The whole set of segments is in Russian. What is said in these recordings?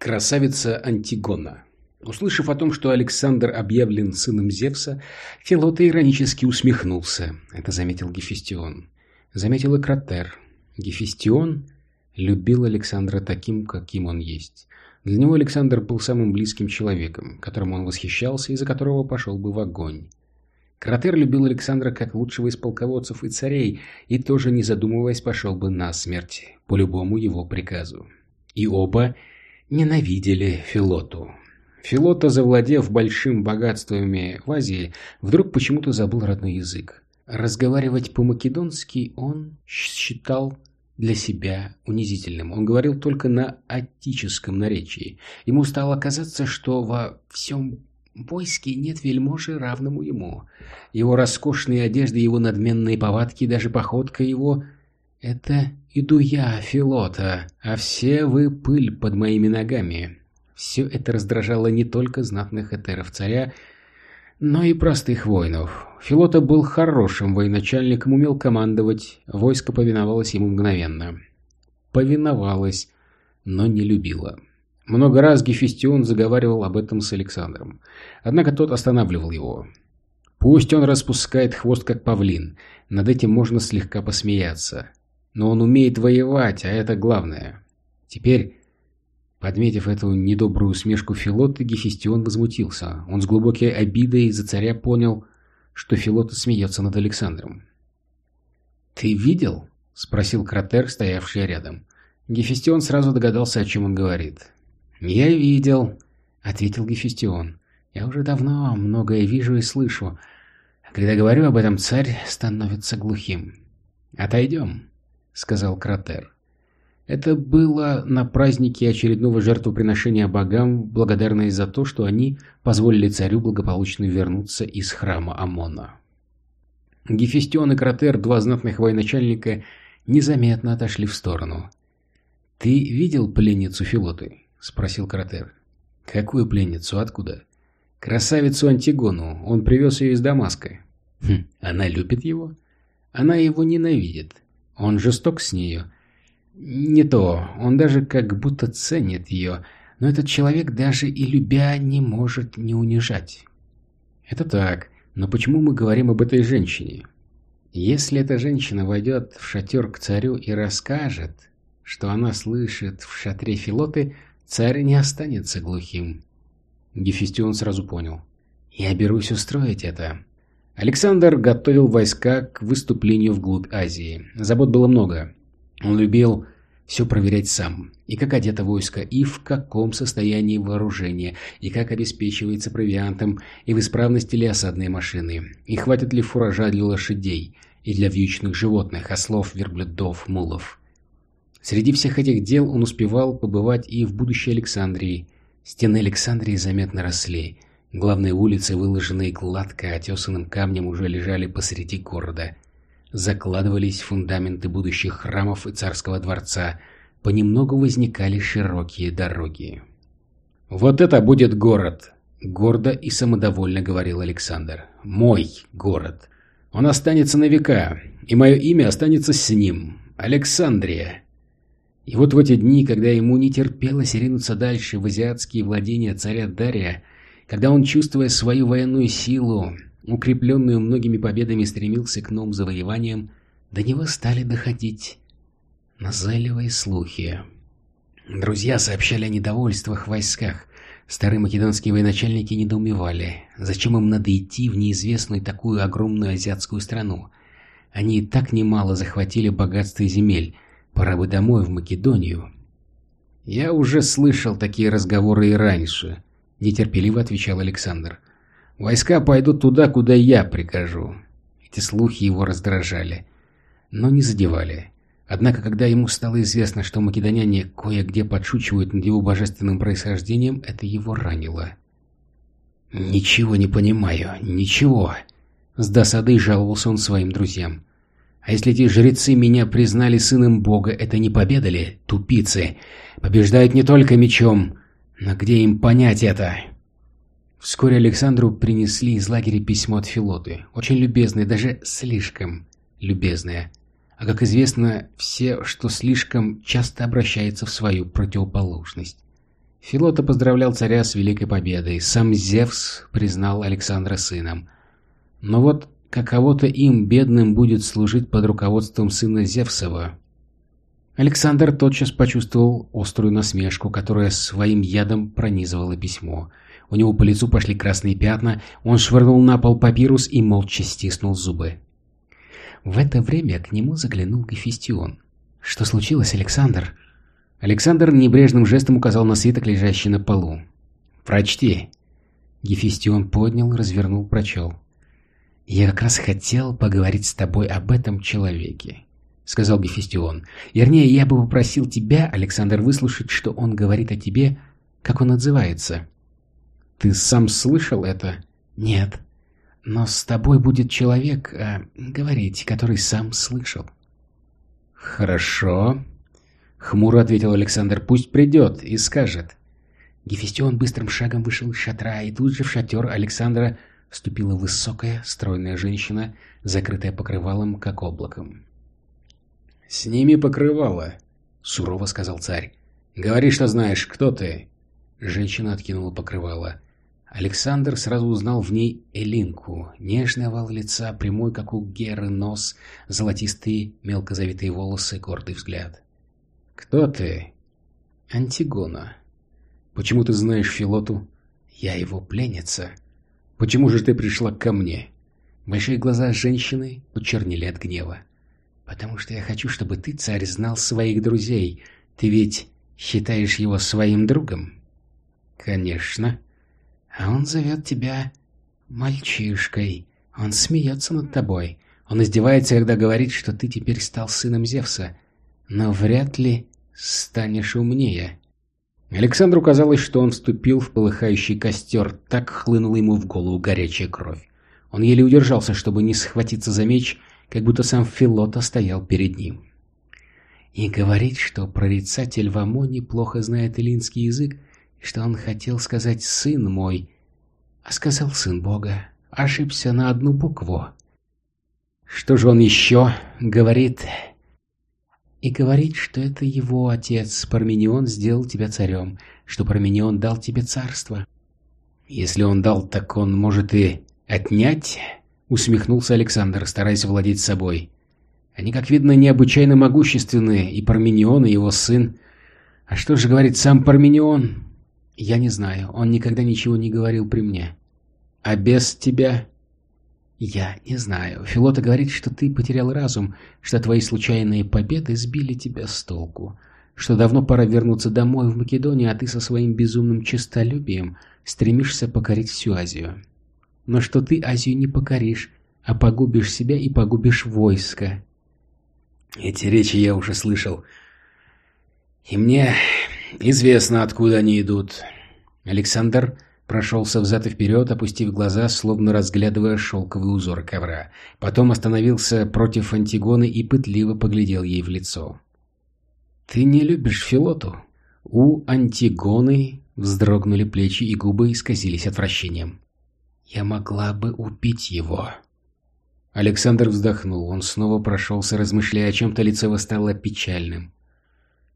Красавица Антигона. Услышав о том, что Александр объявлен сыном Зевса, Филота иронически усмехнулся. Это заметил Гефестион. Заметил и Кратер. Гефестион любил Александра таким, каким он есть. Для него Александр был самым близким человеком, которому он восхищался и за которого пошел бы в огонь. Кратер любил Александра как лучшего из полководцев и царей, и тоже, не задумываясь, пошел бы на смерть, по любому его приказу. И оба ненавидели Филоту. Филота, завладев большим богатствами в Азии, вдруг почему-то забыл родной язык. Разговаривать по-македонски он считал для себя унизительным. Он говорил только на аттическом наречии. Ему стало казаться, что во всем войске нет вельможи, равному ему. Его роскошные одежды, его надменные повадки, даже походка его — это иду я, Филота, а все вы пыль под моими ногами. Все это раздражало не только знатных этеров царя, но и простых воинов. Филота был хорошим военачальником, умел командовать, войско повиновалось ему мгновенно. Повиновалось, но не любило. Много раз Гефестион заговаривал об этом с Александром. Однако тот останавливал его. Пусть он распускает хвост, как павлин. Над этим можно слегка посмеяться. Но он умеет воевать, а это главное. Теперь Подметив эту недобрую усмешку Филота, Гефестион возмутился. Он с глубокой обидой из-за царя понял, что Филота смеется над Александром. «Ты видел?» — спросил Кратер, стоявший рядом. Гефестион сразу догадался, о чем он говорит. «Я видел», — ответил Гефестион. «Я уже давно многое вижу и слышу. Когда говорю об этом, царь становится глухим». «Отойдем», — сказал Кратер. Это было на празднике очередного жертвоприношения богам, благодарность за то, что они позволили царю благополучно вернуться из храма Амона. Гефестион и Кратер, два знатных военачальника, незаметно отошли в сторону. «Ты видел пленницу Филоты?» — спросил Кратер. «Какую пленницу? Откуда?» «Красавицу Антигону. Он привез ее из Дамаска». «Хм, она любит его?» «Она его ненавидит. Он жесток с нею». Не то, он даже как будто ценит ее, но этот человек даже и любя не может не унижать. Это так, но почему мы говорим об этой женщине? Если эта женщина войдет в шатер к царю и расскажет, что она слышит в шатре Филоты, царь не останется глухим. Гефестион сразу понял. Я берусь устроить это. Александр готовил войска к выступлению вглубь Азии. Забот было много. Он любил все проверять сам. И как одето войско, и в каком состоянии вооружения, и как обеспечивается провиантом, и в исправности ли осадные машины, и хватит ли фуража для лошадей, и для вьючных животных, ослов, верблюдов, мулов. Среди всех этих дел он успевал побывать и в будущей Александрии. Стены Александрии заметно росли. Главные улицы, выложенные гладко отесанным камнем, уже лежали посреди города – закладывались фундаменты будущих храмов и царского дворца, понемногу возникали широкие дороги. «Вот это будет город!» — гордо и самодовольно говорил Александр. «Мой город. Он останется на века, и мое имя останется с ним. Александрия!» И вот в эти дни, когда ему не терпелось ринуться дальше в азиатские владения царя Дария, когда он, чувствуя свою военную силу, укрепленную многими победами, стремился к новым завоеваниям, до него стали доходить назойливые слухи. Друзья сообщали о недовольствах в войсках. Старые македонские военачальники недоумевали, зачем им надо идти в неизвестную такую огромную азиатскую страну. Они и так немало захватили богатства и земель, пора бы домой, в Македонию. «Я уже слышал такие разговоры и раньше», — нетерпеливо отвечал Александр. Войска пойдут туда, куда я прикажу. Эти слухи его раздражали, но не задевали. Однако, когда ему стало известно, что македоняне кое-где подшучивают над его божественным происхождением, это его ранило. «Ничего не понимаю, ничего!» С досадой жаловался он своим друзьям. «А если эти жрецы меня признали сыном бога, это не победа ли? Тупицы! Побеждают не только мечом, но где им понять это?» Вскоре Александру принесли из лагеря письмо от Филоты, очень любезное, даже слишком любезное. А как известно, все, что слишком, часто обращается в свою противоположность. Филота поздравлял царя с великой победой. Сам Зевс признал Александра сыном. Но вот каково-то им, бедным, будет служить под руководством сына Зевсова. Александр тотчас почувствовал острую насмешку, которая своим ядом пронизывала письмо. У него по лицу пошли красные пятна, он швырнул на пол папирус и молча стиснул зубы. В это время к нему заглянул Гефестион. «Что случилось, Александр?» Александр небрежным жестом указал на свиток, лежащий на полу. «Прочти». Гефестион поднял, развернул, прочел. «Я как раз хотел поговорить с тобой об этом человеке», — сказал Гефестион. «Вернее, я бы попросил тебя, Александр, выслушать, что он говорит о тебе, как он отзывается». «Ты сам слышал это?» «Нет. Но с тобой будет человек, э, говорить, который сам слышал». «Хорошо», — хмуро ответил Александр. «Пусть придет и скажет». Гефестион быстрым шагом вышел из шатра, и тут же в шатер Александра вступила высокая, стройная женщина, закрытая покрывалом, как облаком. «Сними покрывало», — сурово сказал царь. «Говори, что знаешь, кто ты». Женщина откинула покрывало. Александр сразу узнал в ней Элинку. Нежный овал лица, прямой, как у Геры, нос, золотистые, мелко завитые волосы, гордый взгляд. «Кто ты?» «Антигона». «Почему ты знаешь Филоту?» «Я его пленница». «Почему же ты пришла ко мне?» Большие глаза женщины почернели от гнева. «Потому что я хочу, чтобы ты, царь, знал своих друзей. Ты ведь считаешь его своим другом?» «Конечно». А он зовет тебя мальчишкой. Он смеется над тобой. Он издевается, когда говорит, что ты теперь стал сыном Зевса. Но вряд ли станешь умнее. Александру казалось, что он вступил в полыхающий костер, так хлынула ему в голову горячая кровь. Он еле удержался, чтобы не схватиться за меч, как будто сам Филота стоял перед ним. И говорит, что прорицатель в Амоне плохо знает эллинский язык, что он хотел сказать «сын мой», а сказал «сын Бога». Ошибся на одну букву. Что же он еще говорит? И говорит, что это его отец, Парменион, сделал тебя царем, что Парменион дал тебе царство. Если он дал, так он может и отнять, усмехнулся Александр, стараясь владеть собой. Они, как видно, необычайно могущественны, и Парменион, и его сын. А что же говорит сам Парменион? Я не знаю, он никогда ничего не говорил при мне. А без тебя? Я не знаю. Филота говорит, что ты потерял разум, что твои случайные победы сбили тебя с толку, что давно пора вернуться домой в Македонию, а ты со своим безумным честолюбием стремишься покорить всю Азию. Но что ты Азию не покоришь, а погубишь себя и погубишь войско. Эти речи я уже слышал. И мне Известно, откуда они идут. Александр прошелся взад и вперед, опустив глаза, словно разглядывая шелковый узор ковра. Потом остановился против Антигоны и пытливо поглядел ей в лицо. «Ты не любишь Филоту?» У Антигоны вздрогнули плечи и губы исказились отвращением. «Я могла бы убить его». Александр вздохнул. Он снова прошелся, размышляя о чем-то, лицо его стало печальным.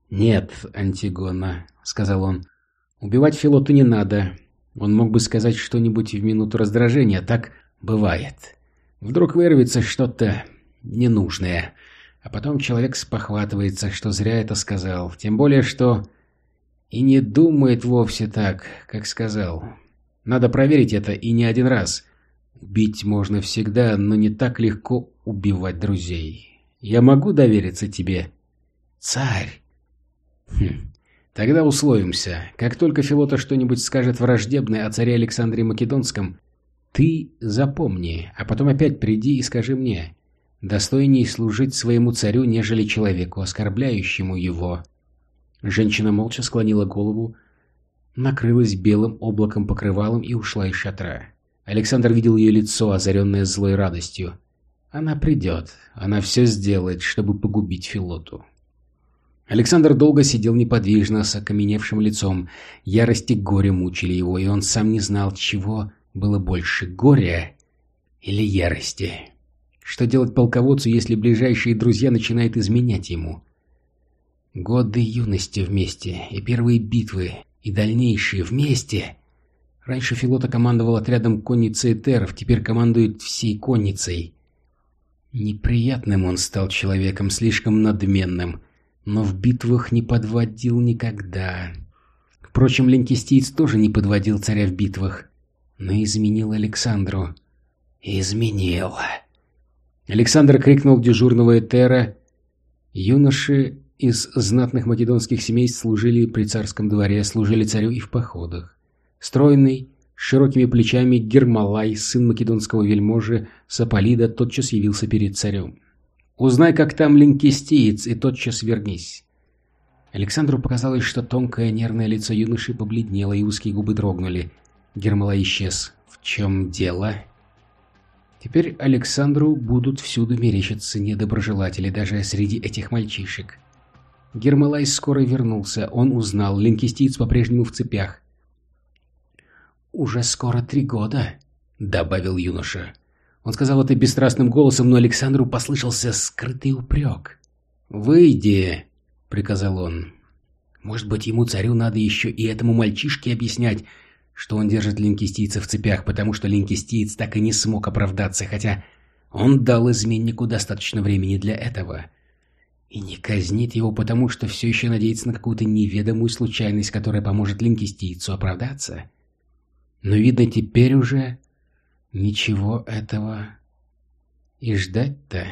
«Нет, Антигона», — сказал он, — «убивать Филоту не надо. Он мог бы сказать что-нибудь в минуту раздражения, так бывает. Вдруг вырвется что-то ненужное, а потом человек спохватывается, что зря это сказал, тем более, что и не думает вовсе так, как сказал. Надо проверить это и не один раз. Убить можно всегда, но не так легко убивать друзей. Я могу довериться тебе?» «Царь!» Хм. Тогда условимся. Как только Филота что-нибудь скажет враждебное о царе Александре Македонском, ты запомни, а потом опять приди и скажи мне. Достойней служить своему царю, нежели человеку, оскорбляющему его. Женщина молча склонила голову, накрылась белым облаком покрывалом и ушла из шатра. Александр видел ее лицо, озаренное злой радостью. Она придет, она все сделает, чтобы погубить Филоту. Александр долго сидел неподвижно, с окаменевшим лицом. Ярость и горе мучили его, и он сам не знал, чего было больше – горя или ярости. Что делать полководцу, если ближайшие друзья начинают изменять ему? Годы юности вместе, и первые битвы, и дальнейшие вместе. Раньше Филота командовал отрядом конницы Этеров, теперь командует всей конницей. Неприятным он стал человеком, слишком надменным, но в битвах не подводил никогда. Впрочем, Ленкистиец тоже не подводил царя в битвах, но изменил Александру. Изменил. Александр крикнул дежурного Этера. Юноши из знатных македонских семей служили при царском дворе, служили царю и в походах. Стройный, с широкими плечами Гермалай, сын македонского вельможи Саполида, тотчас явился перед царем. «Узнай, как там линкистиец, и тотчас вернись». Александру показалось, что тонкое нервное лицо юноши побледнело, и узкие губы дрогнули. Гермалай исчез. «В чем дело?» Теперь Александру будут всюду мерещиться недоброжелатели, даже среди этих мальчишек. Гермалай скоро вернулся. Он узнал, линкистиец по-прежнему в цепях. «Уже скоро три года», — добавил юноша. Он сказал это бесстрастным голосом, но Александру послышался скрытый упрек. «Выйди», — приказал он. «Может быть, ему, царю, надо еще и этому мальчишке объяснять, что он держит линкистийца в цепях, потому что линкистиец так и не смог оправдаться, хотя он дал изменнику достаточно времени для этого. И не казнит его, потому что все еще надеется на какую-то неведомую случайность, которая поможет линкистийцу оправдаться. Но, видно, теперь уже ничего этого и ждать-то...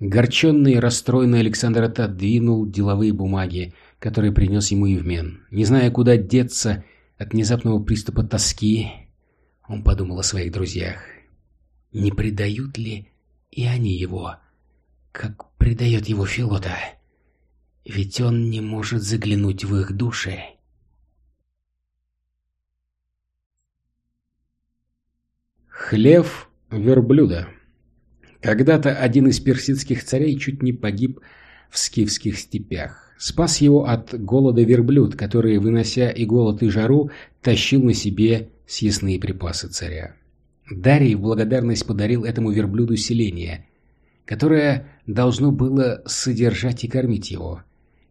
Горченный и расстроенный Александр отодвинул деловые бумаги, которые принес ему Евмен. Не зная, куда деться, от внезапного приступа тоски он подумал о своих друзьях. Не предают ли и они его, как предает его Филота? Ведь он не может заглянуть в их души. Хлев верблюда Когда-то один из персидских царей чуть не погиб в скифских степях. Спас его от голода верблюд, который, вынося и голод, и жару, тащил на себе съестные припасы царя. Дарий в благодарность подарил этому верблюду селение, которое должно было содержать и кормить его.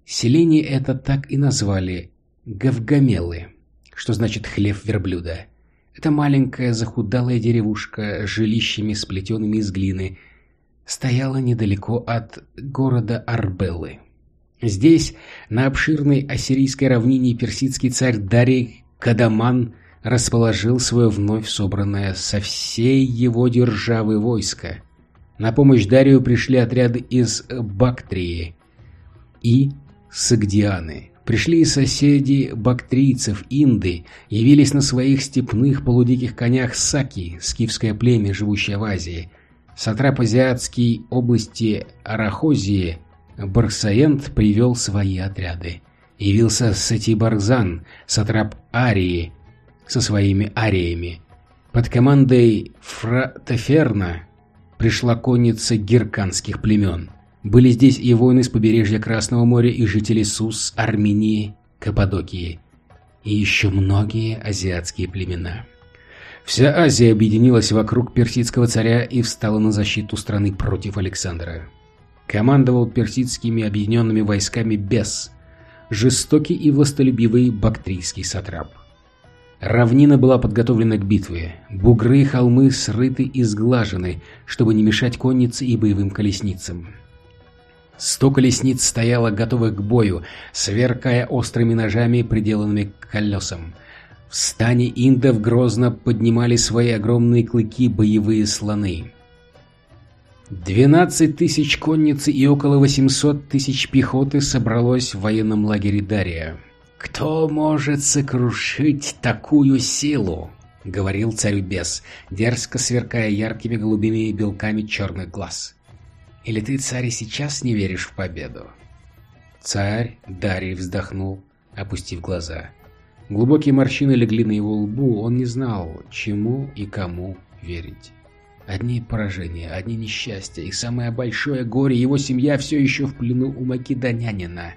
Селение это так и назвали Гавгамелы, что значит «хлеб верблюда». Это маленькая захудалая деревушка с жилищами, сплетенными из глины, стояла недалеко от города Арбеллы. Здесь, на обширной ассирийской равнине, персидский царь Дарий Кадаман расположил свое вновь собранное со всей его державы войско. На помощь Дарию пришли отряды из Бактрии и Сагдианы. Пришли и соседи бактрийцев, инды, явились на своих степных полудиких конях саки, скифское племя, живущее в Азии. Сатрап азиатский области Арахозии – Барсаент привел свои отряды. Явился Сатибарзан, сатрап Арии, со своими ариями. Под командой Фратеферна пришла конница герканских племен. Были здесь и воины с побережья Красного моря, и жители Сус, Армении, Каппадокии. И еще многие азиатские племена. Вся Азия объединилась вокруг персидского царя и встала на защиту страны против Александра командовал персидскими объединенными войсками Бес, жестокий и властолюбивый бактрийский сатрап. Равнина была подготовлена к битве, бугры и холмы срыты и сглажены, чтобы не мешать коннице и боевым колесницам. Сто колесниц стояло готовых к бою, сверкая острыми ножами, приделанными к колесам. В стане индов грозно поднимали свои огромные клыки боевые слоны. 12 тысяч конницы и около 800 тысяч пехоты собралось в военном лагере Дария. «Кто может сокрушить такую силу?» — говорил царь бес, дерзко сверкая яркими голубыми белками черных глаз. «Или ты, царь, сейчас не веришь в победу?» Царь Дарий вздохнул, опустив глаза. Глубокие морщины легли на его лбу, он не знал, чему и кому верить. Одни поражения, одни несчастья, и самое большое горе, его семья все еще в плену у македонянина.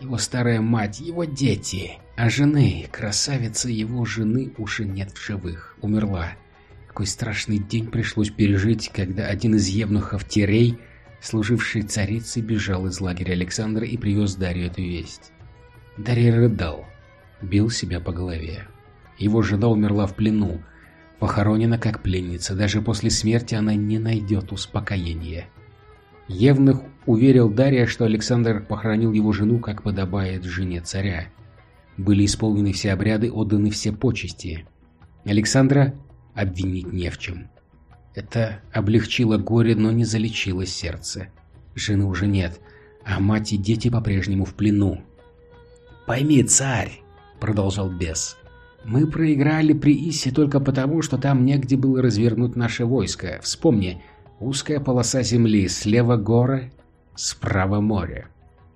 Его старая мать, его дети. А жены, красавица его жены уже нет в живых, умерла. Какой страшный день пришлось пережить, когда один из евнухов Терей, служивший царицей, бежал из лагеря Александра и привез Дарью эту весть. Дарья рыдал. бил себя по голове. Его жена умерла в плену, похоронена как пленница. Даже после смерти она не найдет успокоения. Евнух уверил Дарья, что Александр похоронил его жену, как подобает жене царя. Были исполнены все обряды, отданы все почести. Александра обвинить не в чем. Это облегчило горе, но не залечило сердце. Жены уже нет, а мать и дети по-прежнему в плену. «Пойми, царь!» — продолжал бес. «Мы проиграли при Исе только потому, что там негде было развернуть наше войско. Вспомни, узкая полоса земли, слева горы, справа море.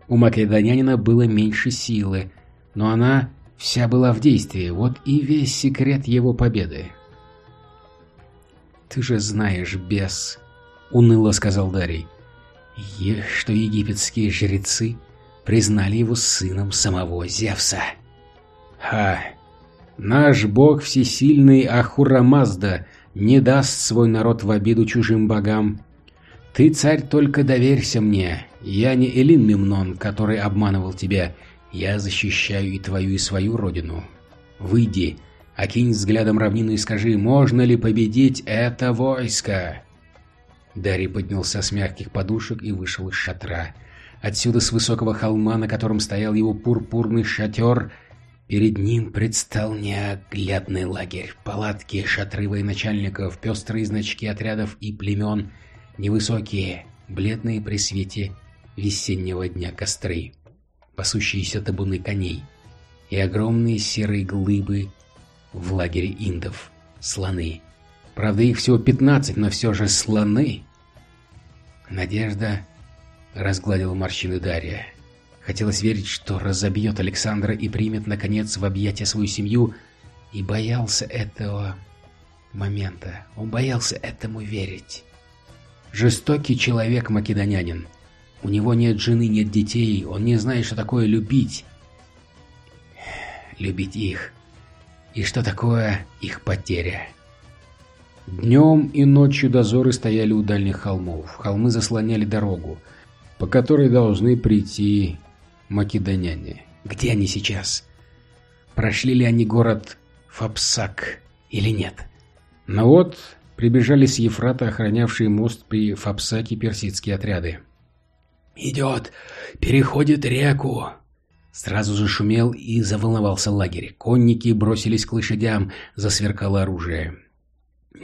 У македонянина было меньше силы, но она вся была в действии, вот и весь секрет его победы. «Ты же знаешь, бес», — уныло сказал Дарий, — «что египетские жрецы признали его сыном самого Зевса». «Ха! Наш бог всесильный Ахура не даст свой народ в обиду чужим богам. Ты, царь, только доверься мне. Я не Элин Мемнон, который обманывал тебя. Я защищаю и твою, и свою родину. Выйди, — Окинь взглядом равнину и скажи, можно ли победить это войско?» Дарий поднялся с мягких подушек и вышел из шатра. Отсюда, с высокого холма, на котором стоял его пурпурный шатер, перед ним предстал неоглядный лагерь. Палатки, шатры военачальников, пестрые значки отрядов и племен, невысокие, бледные при свете весеннего дня костры, пасущиеся табуны коней и огромные серые глыбы в лагере индов. Слоны. Правда, их всего 15, но все же слоны. Надежда разгладила морщины Дарья. Хотелось верить, что разобьет Александра и примет, наконец, в объятия свою семью, и боялся этого момента. Он боялся этому верить. Жестокий человек македонянин. У него нет жены, нет детей, он не знает, что такое любить. Любить их и что такое их потеря. Днем и ночью дозоры стояли у дальних холмов. Холмы заслоняли дорогу, по которой должны прийти македоняне. Где они сейчас? Прошли ли они город Фапсак или нет? Но вот прибежали с Ефрата охранявшие мост при Фапсаке персидские отряды. «Идет! Переходит реку!» Сразу же шумел и заволновался лагерь. Конники бросились к лошадям, засверкало оружие.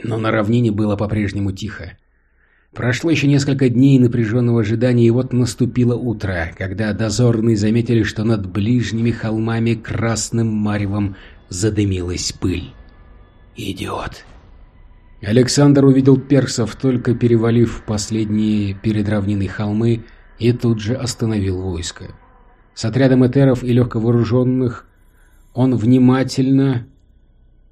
Но на равнине было по-прежнему тихо. Прошло еще несколько дней напряженного ожидания, и вот наступило утро, когда дозорные заметили, что над ближними холмами красным маревом задымилась пыль. «Идет!» Александр увидел персов, только перевалив последние перед равниной холмы, и тут же остановил войско. С отрядом этеров и легковооруженных он внимательно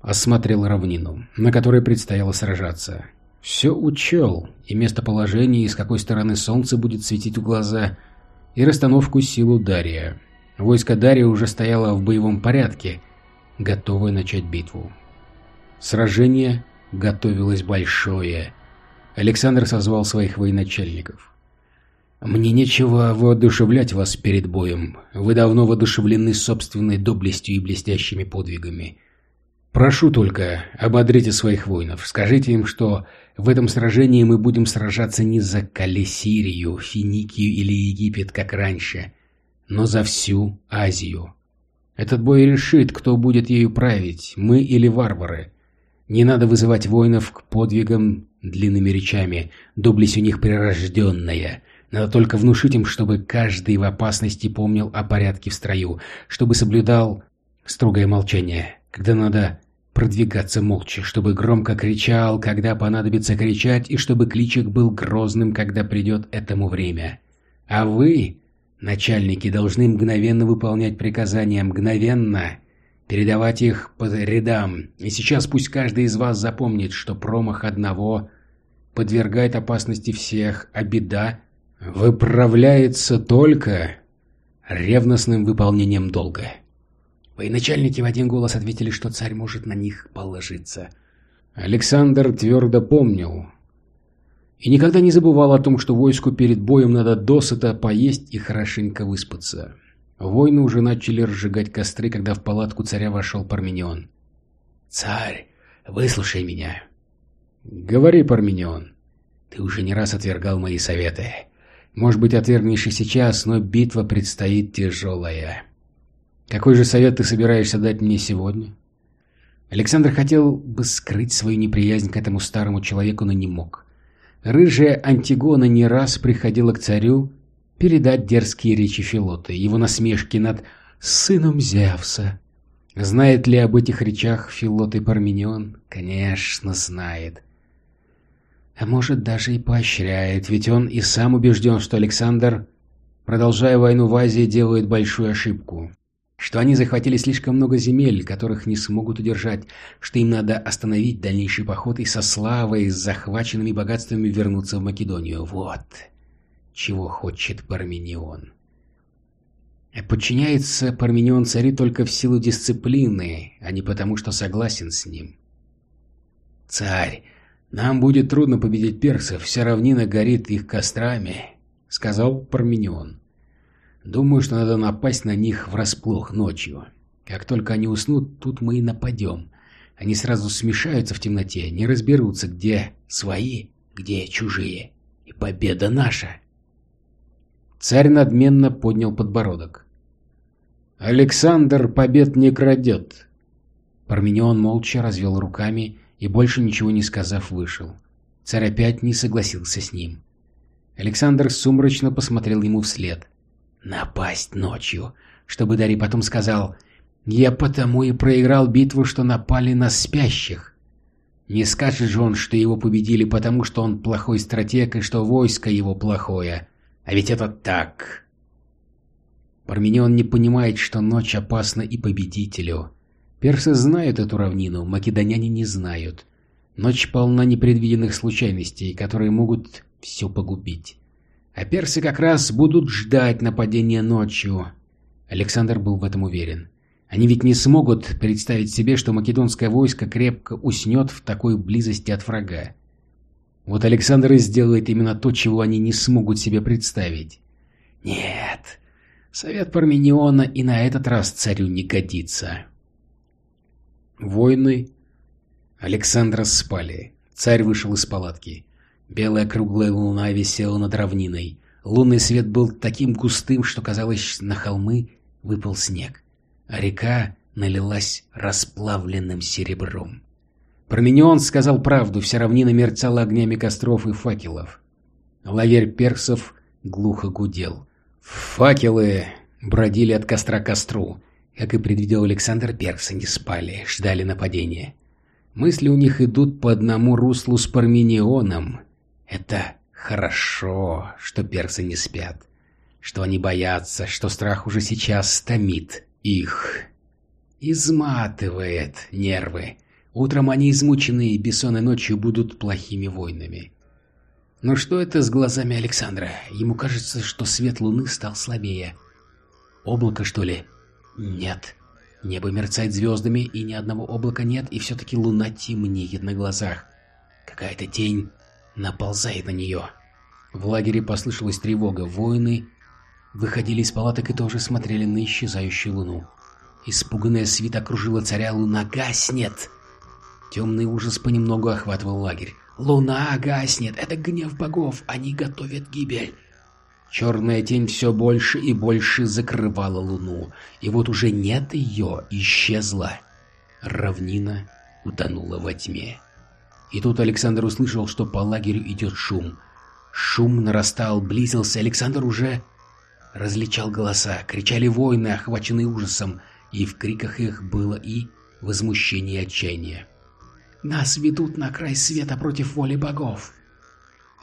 осмотрел равнину, на которой предстояло сражаться. Все учел, и местоположение, и с какой стороны солнце будет светить в глаза, и расстановку сил у Дария. Войско Дария уже стояло в боевом порядке, готовое начать битву. Сражение готовилось большое. Александр созвал своих военачальников. «Мне нечего воодушевлять вас перед боем. Вы давно воодушевлены собственной доблестью и блестящими подвигами. Прошу только, ободрите своих воинов. Скажите им, что в этом сражении мы будем сражаться не за Калесирию, Финикию или Египет, как раньше, но за всю Азию. Этот бой решит, кто будет ею править, мы или варвары. Не надо вызывать воинов к подвигам длинными речами, доблесть у них прирожденная». Надо только внушить им, чтобы каждый в опасности помнил о порядке в строю, чтобы соблюдал строгое молчание, когда надо продвигаться молча, чтобы громко кричал, когда понадобится кричать, и чтобы кличек был грозным, когда придет этому время. А вы, начальники, должны мгновенно выполнять приказания, мгновенно передавать их по рядам. И сейчас пусть каждый из вас запомнит, что промах одного подвергает опасности всех, а беда выправляется только ревностным выполнением долга. Военачальники в один голос ответили, что царь может на них положиться. Александр твердо помнил и никогда не забывал о том, что войску перед боем надо досыта поесть и хорошенько выспаться. Воины уже начали разжигать костры, когда в палатку царя вошел Парменион. «Царь, выслушай меня». «Говори, Парменион». «Ты уже не раз отвергал мои советы. Может быть, отвергнешь и сейчас, но битва предстоит тяжелая. Какой же совет ты собираешься дать мне сегодня?» Александр хотел бы скрыть свою неприязнь к этому старому человеку, но не мог. Рыжая Антигона не раз приходила к царю передать дерзкие речи Филота, его насмешки над сыном Зевса. Знает ли об этих речах Филот и Парменион? Конечно, знает. А может, даже и поощряет, ведь он и сам убежден, что Александр, продолжая войну в Азии, делает большую ошибку. Что они захватили слишком много земель, которых не смогут удержать, что им надо остановить дальнейший поход и со славой, с захваченными богатствами вернуться в Македонию. Вот чего хочет Парменион. Подчиняется Парменион цари только в силу дисциплины, а не потому, что согласен с ним. «Царь, нам будет трудно победить персов, вся равнина горит их кострами», — сказал Парменион. «Думаю, что надо напасть на них врасплох ночью. Как только они уснут, тут мы и нападем. Они сразу смешаются в темноте, не разберутся, где свои, где чужие. И победа наша!» Царь надменно поднял подбородок. «Александр побед не крадет!» Парменион молча развел руками и, больше ничего не сказав, вышел. Царь опять не согласился с ним. Александр сумрачно посмотрел ему вслед. «Напасть ночью!» Чтобы Дарий потом сказал «Я потому и проиграл битву, что напали на спящих!» Не скажет же он, что его победили, потому что он плохой стратег и что войско его плохое. А ведь это так. Парменион не понимает, что ночь опасна и победителю. Персы знают эту равнину, македоняне не знают. Ночь полна непредвиденных случайностей, которые могут все погубить. А персы как раз будут ждать нападения ночью. Александр был в этом уверен. Они ведь не смогут представить себе, что македонское войско крепко уснет в такой близости от врага. Вот Александр и сделает именно то, чего они не смогут себе представить. Нет, совет Пармениона и на этот раз царю не годится. Войны Александра спали. Царь вышел из палатки. Белая круглая луна висела над равниной. Лунный свет был таким густым, что казалось, на холмы выпал снег, а река налилась расплавленным серебром. Парменион сказал правду, вся равнина мерцала огнями костров и факелов. Лагерь персов глухо гудел. Факелы бродили от костра к костру. Как и предвидел Александр, персы не спали, ждали нападения. Мысли у них идут по одному руслу с Парменионом. Это хорошо, что персы не спят, что они боятся, что страх уже сейчас стомит их. Изматывает нервы. Утром они, измученные бессонной ночью, будут плохими воинами. Но что это с глазами Александра? Ему кажется, что свет луны стал слабее. Облако, что ли? Нет. Небо мерцает звездами, и ни одного облака нет, и все-таки луна темнеет на глазах. Какая-то тень наползает на нее. В лагере послышалась тревога. Воины выходили из палаток и тоже смотрели на исчезающую луну. Испуганная свита окружила царя, луна гаснет. Темный ужас понемногу охватывал лагерь. «Луна гаснет! Это гнев богов! Они готовят гибель!» Черная тень все больше и больше закрывала луну, и вот уже нет ее, исчезла. Равнина утонула во тьме. И тут Александр услышал, что по лагерю идет шум. Шум нарастал, близился, Александр уже различал голоса, кричали воины, охваченные ужасом, и в криках их было и возмущение и отчаяние. Нас ведут на край света против воли богов.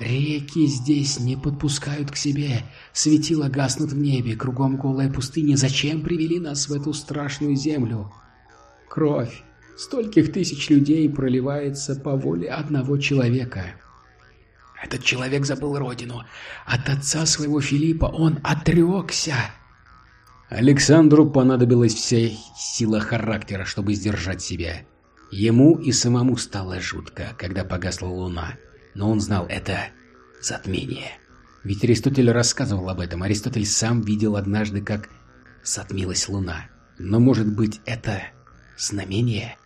Реки здесь не подпускают к себе, светила гаснут в небе, кругом голая пустыня. Зачем привели нас в эту страшную землю? Кровь стольких тысяч людей проливается по воле одного человека. Этот человек забыл родину. От отца своего Филиппа он отрекся. Александру понадобилась вся сила характера, чтобы сдержать себя. Ему и самому стало жутко, когда погасла луна, но он знал это затмение. Ведь Аристотель рассказывал об этом. Аристотель сам видел однажды, как Затмилась луна. Но, может быть, это знамение?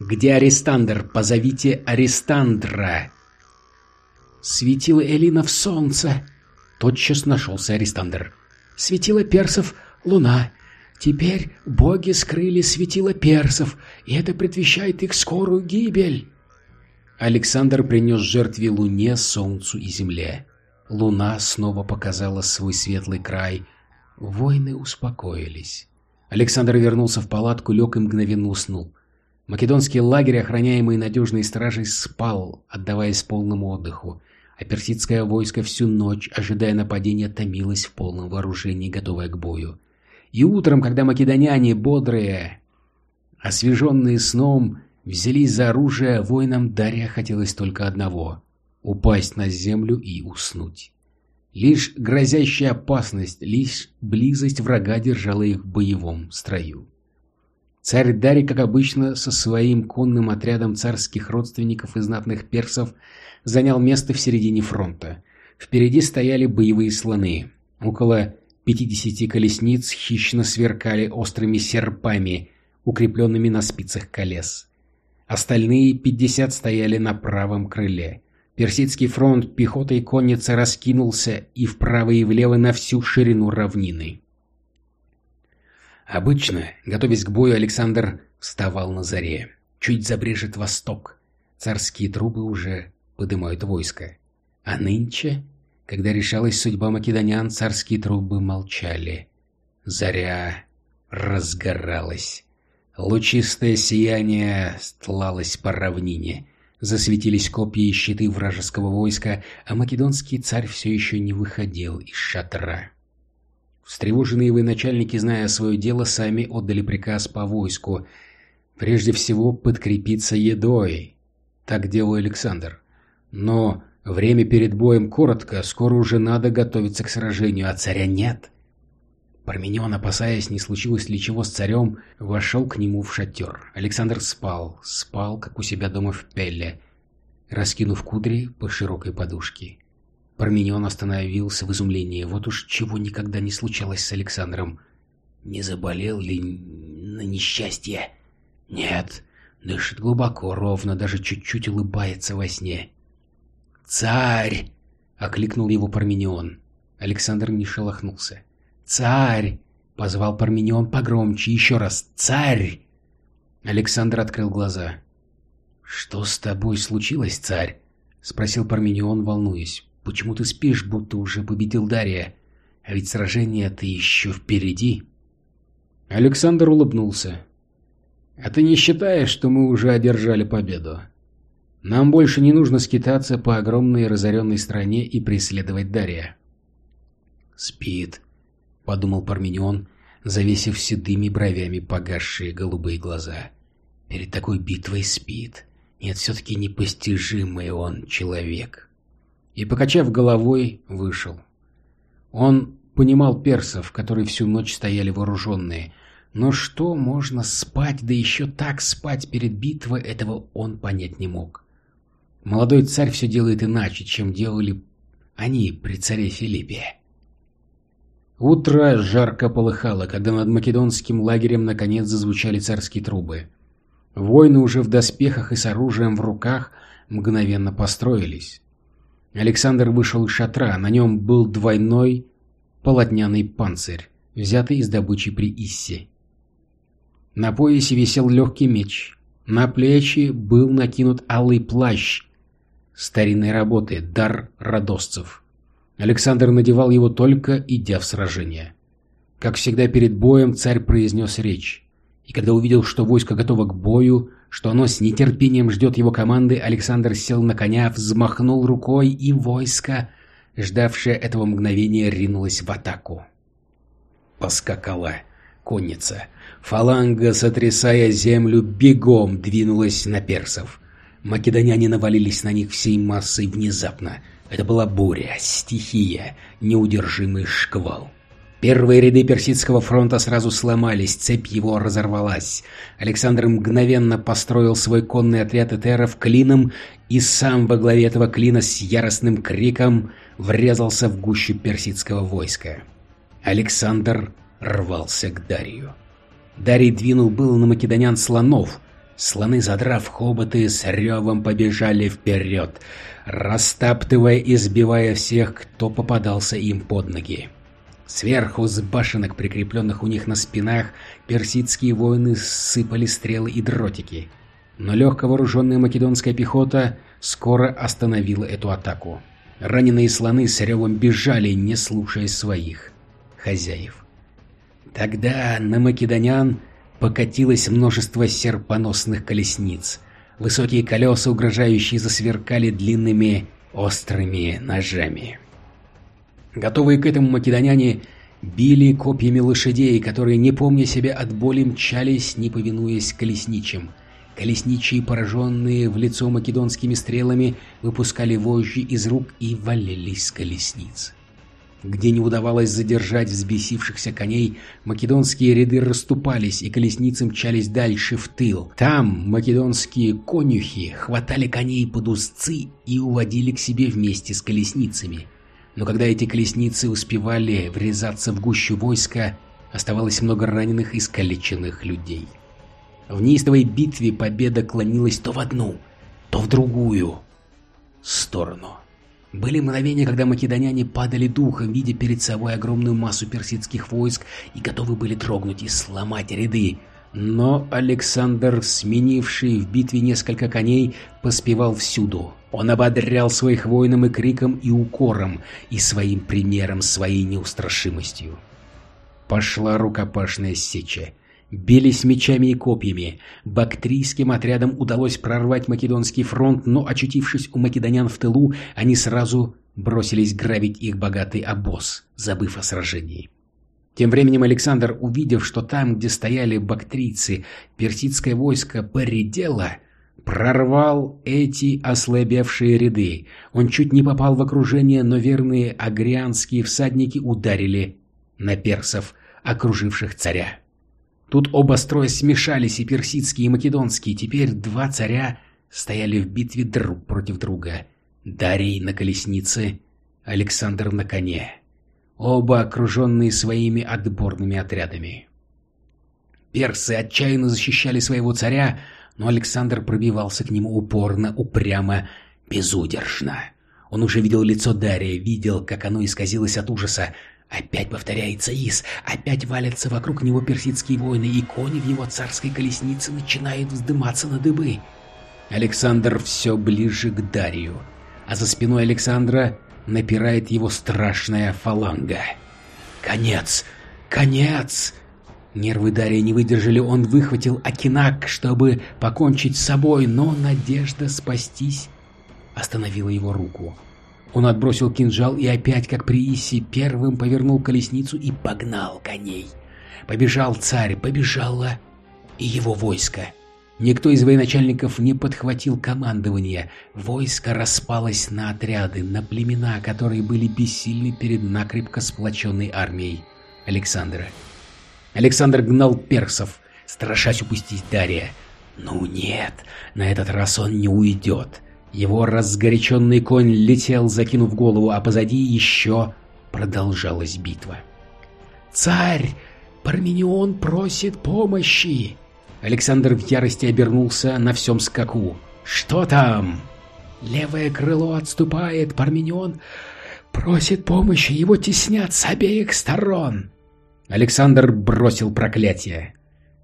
Где Арестандр? Позовите Арестандра. Светила Элина в солнце. Тотчас нашелся Арестандр. Светила персов луна. Теперь боги скрыли светила персов, и это предвещает их скорую гибель. Александр принес жертве луне, солнцу и земле. Луна снова показала свой светлый край. Войны успокоились. Александр вернулся в палатку, лег и мгновенно уснул. Македонский лагерь, охраняемый надежной стражей, спал, отдаваясь полному отдыху, а персидское войско всю ночь, ожидая нападения, томилось в полном вооружении, готовое к бою. И утром, когда македоняне, бодрые, освеженные сном, взялись за оружие, воинам Дарья хотелось только одного — упасть на землю и уснуть. Лишь грозящая опасность, лишь близость врага держала их в боевом строю. Царь Дарий, как обычно, со своим конным отрядом царских родственников и знатных персов занял место в середине фронта. Впереди стояли боевые слоны. Около пятидесяти колесниц хищно сверкали острыми серпами, укрепленными на спицах колес. Остальные пятьдесят стояли на правом крыле. Персидский фронт пехоты и конницы раскинулся и вправо и влево на всю ширину равнины. Обычно, готовясь к бою, Александр вставал на заре. Чуть забрежет восток. Царские трубы уже подымают войско. А нынче когда решалась судьба македонян, царские трубы молчали. Заря разгоралась. Лучистое сияние стлалось по равнине. Засветились копья и щиты вражеского войска, а македонский царь все еще не выходил из шатра. Встревоженные военачальники, зная свое дело, сами отдали приказ по войску. Прежде всего, подкрепиться едой. Так делал Александр. Но Время перед боем коротко, скоро уже надо готовиться к сражению, а царя нет. Парменион, опасаясь, не случилось ли чего с царем, вошел к нему в шатер. Александр спал, спал, как у себя дома в Пелле, раскинув кудри по широкой подушке. Парменион остановился в изумлении. Вот уж чего никогда не случалось с Александром. Не заболел ли на несчастье? Нет, дышит глубоко, ровно, даже чуть-чуть улыбается во сне. «Царь!» — окликнул его Парменион. Александр не шелохнулся. «Царь!» — позвал Парменион погромче, еще раз. «Царь!» Александр открыл глаза. «Что с тобой случилось, царь?» — спросил Парменион, волнуясь. «Почему ты спишь, будто уже победил Дария? А ведь сражение-то еще впереди». Александр улыбнулся. «А ты не считаешь, что мы уже одержали победу?» Нам больше не нужно скитаться по огромной разоренной стране и преследовать Дария. «Спит», — подумал Парменион, завесив седыми бровями погасшие голубые глаза. «Перед такой битвой спит. Нет, все-таки непостижимый он человек». И, покачав головой, вышел. Он понимал персов, которые всю ночь стояли вооруженные, но что можно спать, да еще так спать перед битвой, этого он понять не мог. Молодой царь все делает иначе, чем делали они при царе Филиппе. Утро жарко полыхало, когда над македонским лагерем наконец зазвучали царские трубы. Воины уже в доспехах и с оружием в руках мгновенно построились. Александр вышел из шатра, на нем был двойной полотняный панцирь, взятый из добычи при Иссе. На поясе висел легкий меч, на плечи был накинут алый плащ старинной работы, дар родосцев. Александр надевал его только идя в сражение. Как всегда перед боем царь произнес речь. И когда увидел, что войско готово к бою, что оно с нетерпением ждет его команды, Александр сел на коня, взмахнул рукой, и войско, ждавшее этого мгновения, ринулось в атаку. Поскакала конница. Фаланга, сотрясая землю, бегом двинулась на персов. Македоняне навалились на них всей массой внезапно. Это была буря, стихия, неудержимый шквал. Первые ряды персидского фронта сразу сломались, цепь его разорвалась. Александр мгновенно построил свой конный отряд этеров клином и сам во главе этого клина с яростным криком врезался в гущу персидского войска. Александр рвался к Дарию. Дарий двинул было на македонян слонов. Слоны, задрав хоботы, с ревом побежали вперед, растаптывая и сбивая всех, кто попадался им под ноги. Сверху, с башенок, прикрепленных у них на спинах, персидские воины сыпали стрелы и дротики. Но легко вооруженная македонская пехота скоро остановила эту атаку. Раненые слоны с ревом бежали, не слушая своих хозяев. Тогда на македонян покатилось множество серпоносных колесниц. Высокие колеса, угрожающие, засверкали длинными острыми ножами. Готовые к этому македоняне били копьями лошадей, которые, не помня себя от боли, мчались, не повинуясь колесничим. Колесничие, пораженные в лицо македонскими стрелами, выпускали вожжи из рук и валились с колесниц. Где не удавалось задержать взбесившихся коней, македонские ряды расступались, и колесницы мчались дальше в тыл. Там македонские конюхи хватали коней под узцы и уводили к себе вместе с колесницами. Но когда эти колесницы успевали врезаться в гущу войска, оставалось много раненых и искалеченных людей. В неистовой битве победа клонилась то в одну, то в другую сторону. Были мгновения, когда македоняне падали духом, видя перед собой огромную массу персидских войск и готовы были трогнуть и сломать ряды. Но Александр, сменивший в битве несколько коней, поспевал всюду. Он ободрял своих воинам и криком, и укором, и своим примером, своей неустрашимостью. Пошла рукопашная сеча. Бились мечами и копьями. Бактрийским отрядам удалось прорвать Македонский фронт, но, очутившись у македонян в тылу, они сразу бросились грабить их богатый обоз, забыв о сражении. Тем временем Александр, увидев, что там, где стояли бактрийцы, персидское войско поредело, прорвал эти ослабевшие ряды. Он чуть не попал в окружение, но верные агрианские всадники ударили на персов, окруживших царя. Тут оба строя смешались, и персидские, и македонские. Теперь два царя стояли в битве друг против друга. Дарий на колеснице, Александр на коне. Оба окруженные своими отборными отрядами. Персы отчаянно защищали своего царя, но Александр пробивался к нему упорно, упрямо, безудержно. Он уже видел лицо Дария, видел, как оно исказилось от ужаса. Опять повторяется Ис, опять валятся вокруг него персидские воины, и кони в его царской колеснице начинают вздыматься на дыбы. Александр все ближе к Дарию, а за спиной Александра напирает его страшная фаланга. Конец! Конец! Нервы Дария не выдержали, он выхватил Акинак, чтобы покончить с собой, но надежда спастись остановила его руку. Он отбросил кинжал и опять, как при Исе, первым повернул колесницу и погнал коней. Побежал царь, побежало и его войско. Никто из военачальников не подхватил командование. Войско распалось на отряды, на племена, которые были бессильны перед накрепко сплоченной армией Александра. Александр гнал персов, страшась упустить Дария. Ну нет, на этот раз он не уйдет. Его разгоряченный конь летел, закинув голову, а позади еще продолжалась битва. «Царь! Парменион просит помощи!» Александр в ярости обернулся на всем скаку. «Что там?» «Левое крыло отступает, Парменион просит помощи, его теснят с обеих сторон!» Александр бросил проклятие.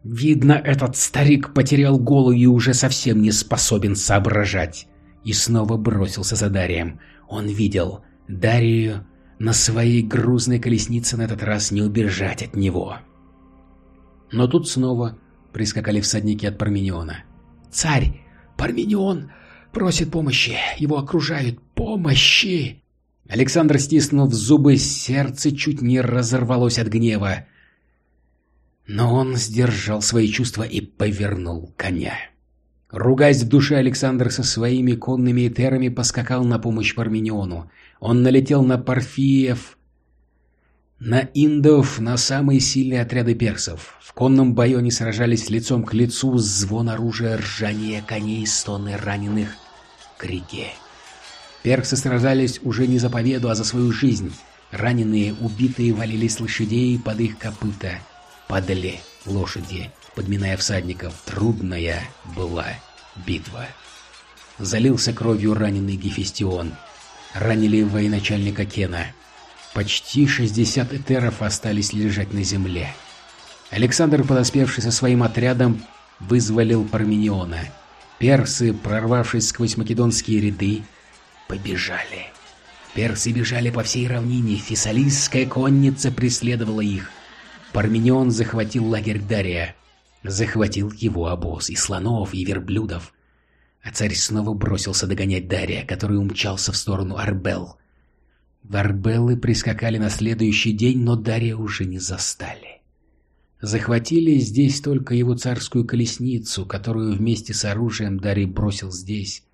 Видно, этот старик потерял голову и уже совсем не способен соображать и снова бросился за Дарием. Он видел Дарию на своей грузной колеснице на этот раз не убежать от него. Но тут снова прискакали всадники от Пармениона. «Царь! Парменион! Просит помощи! Его окружают! Помощи!» Александр, стиснув зубы, сердце чуть не разорвалось от гнева. Но он сдержал свои чувства и повернул коня. Ругаясь в душе, Александр со своими конными этерами поскакал на помощь Пармениону. Он налетел на Парфиев, на индов, на самые сильные отряды персов. В конном бою они сражались лицом к лицу, звон оружия, ржание коней, стоны раненых, крики. Персы сражались уже не за победу, а за свою жизнь. Раненые, убитые валились лошадей под их копыта. Падали лошади, подминая всадников. Трудная была битва. Залился кровью раненый Гефестион. Ранили военачальника Кена. Почти 60 этеров остались лежать на земле. Александр, подоспевший со своим отрядом, вызволил Пармениона. Персы, прорвавшись сквозь македонские ряды, побежали. Персы бежали по всей равнине, фессалийская конница преследовала их. Парменион захватил лагерь Дария, захватил его обоз, и слонов, и верблюдов. А царь снова бросился догонять Дария, который умчался в сторону Арбел. Варбеллы прискакали на следующий день, но Дария уже не застали. Захватили здесь только его царскую колесницу, которую вместе с оружием Дарий бросил здесь,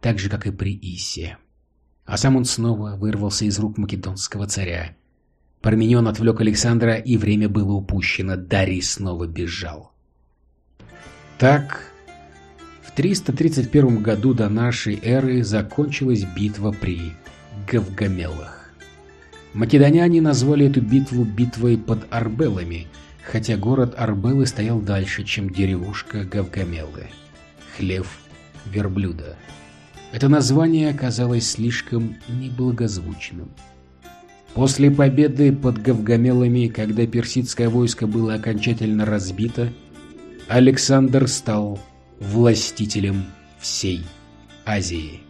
так же, как и при Исе. А сам он снова вырвался из рук македонского царя. Парменион отвлек Александра, и время было упущено. Дарий снова бежал. Так, в 331 году до нашей эры закончилась битва при Гавгамелах. Македоняне назвали эту битву битвой под Арбелами, хотя город Арбелы стоял дальше, чем деревушка Гавгамелы. Хлев верблюда. Это название оказалось слишком неблагозвучным. После победы под Гавгамелами, когда персидское войско было окончательно разбито, Александр стал властителем всей Азии.